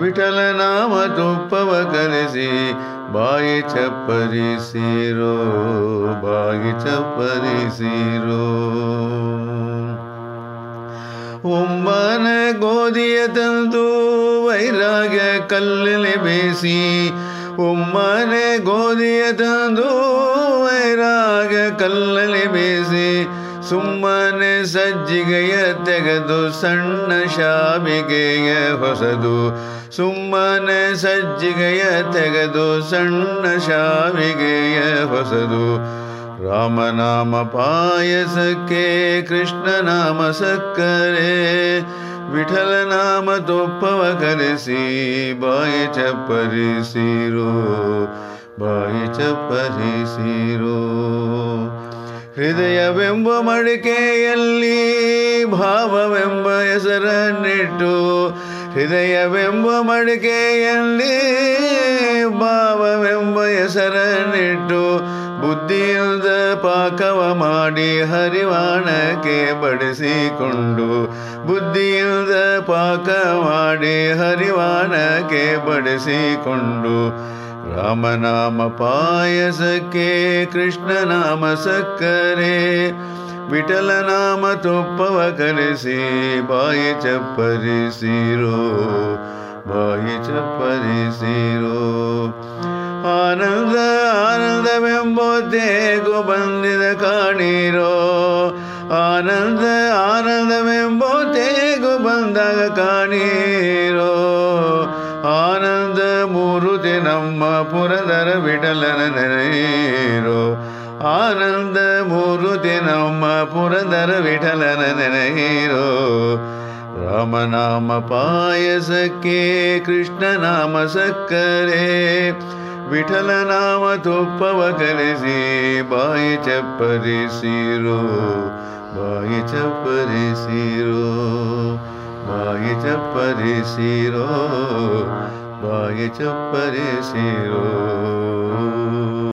ವಿಠಲನಾಮ ತುಪ್ಪವ ಕರೆಸಿ ಬಾಯಿ ಚಪ್ಪರಿಸಿರೋ ಬಾಯಿ ಚಪ್ಪರಿಸಿರೋ. ಒಮ್ಮನ ಗೋಧಿಯ ತಂದು ವೈರಾಗ ಕಲ್ಲಲ್ಲಿ ಬೇಸಿ ಒಮ್ಮನೆ ಗೋಧಿಯ ತಂದು ವೈರಾಗ ಕಲ್ಲಲ್ಲಿ ಬೇಯಿಸಿ ಸುಮ್ಮನೆ ಸಜ್ಜಿಗೆಯ ತೆಗೆದು ಸಣ್ಣ ಶಾವಿಗೆಯ ಹೊಸದು. ಸುಮ್ಮನೆ ಸಜ್ಜಿಗೆಯ ತೆಗೆದು ಸಣ್ಣ ಶಾವಿಗೆಯ ಹೊಸದು. ರಾಮನಾಮ ಪಾಯಸಕ್ಕೆ ಕೃಷ್ಣನಾಮ ಸಕ್ಕರೆ ವಿಠಲನಾಮ ತುಪ್ಪವ ಕರೆಸಿ ಬಾಯಿ ಚಪ್ಪರಿಸಿರೋ ಬಾಯಿ ಚಪ್ಪರಿಸಿರೋ. ಹೃದಯವೆಂಬ ಮಡಿಕೆಯಲ್ಲಿ ಭಾವವೆಂಬ ಹೆಸರನ್ನಿಟ್ಟು ಹೃದಯವೆಂಬ ಮಡಿಕೆಯಲ್ಲಿ ಭಾವವೆಂಬ ಹೆಸರನ್ನಿಟ್ಟು ಬುದ್ಧಿಯಿಂದ ಪಾಕವ ಮಾಡಿ ಹರಿವಾಣಕ್ಕೆ ಬಡಿಸಿಕೊಂಡು ಬುದ್ಧಿಯಿಂದ ಪಾಕ ಮಾಡಿ ಹರಿವಾಣಕ್ಕೆ ಬಡಿಸಿಕೊಂಡು ರಾಮನಾಮ ಪಾಯಸಕ್ಕೆ ಕೃಷ್ಣನಾಮ ಸಕ್ಕರೆ ವಿಠಲನಾಮ ತುಪ್ಪವ ಕಲಿಸಿ ಬಾಯಿ ಚಪ್ಪರಿಸಿರೋ ಬಾಯಿ ಚಪ್ಪರಿಸಿರೋ. ಆನಂದ ಆನಂದವೆಂಬುದೇಗು ಬಂದಿದ ಕಾಣಿರೋ, ಆನಂದ ಆನಂದವೆಂಬುದೇಗು ಬಂದಾಗ ಕಾಣಿರೋ. ನಮ್ಮ ಪುರದರ ವಿಠಲನ ನೆನೆಯಿರೋ ಆನಂದ ಮೂರುತಿ ನಮ್ಮ ಪುರದರ ವಿಠಲನ ನೆನೆಯಿರೋ ರಾಮನಾಮ ಪಾಯಸಕ್ಕೆ ಕೃಷ್ಣನಾಮ ಸಕ್ಕರೆ ವಿಠಲನಾಮ ತುಪ್ಪವ ಕಲಿಸಿ ಬಾಯಿ ಚಪ್ಪರಿಸಿರೋ ಬಾಯಿ ಚಪ್ಪರಿಸಿರೋ ಬಾಯಿ ಚಪ್ಪರಿಸಿರೋ భాగ్య చెప్పరి శిరో